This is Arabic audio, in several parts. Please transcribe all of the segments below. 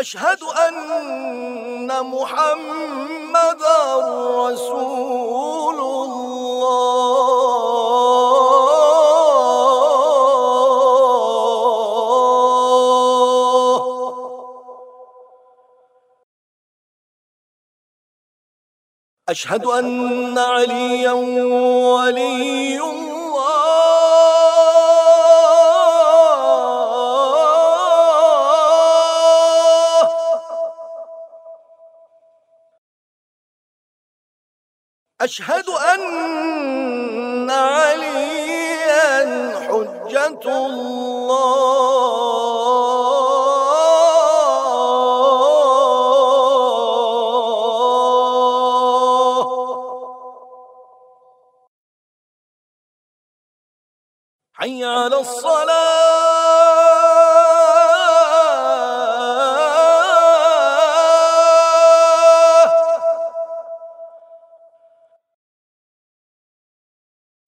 أشهد أن محمد رسول الله. أشهد أن عليا ولي الله أشهد أن عليا حجة الله. حي على الصلاة.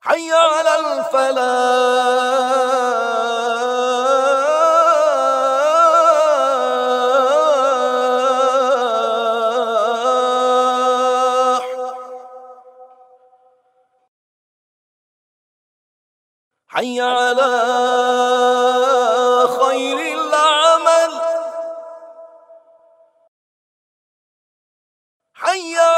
حي على الفلاح. حي على خير العمل حي على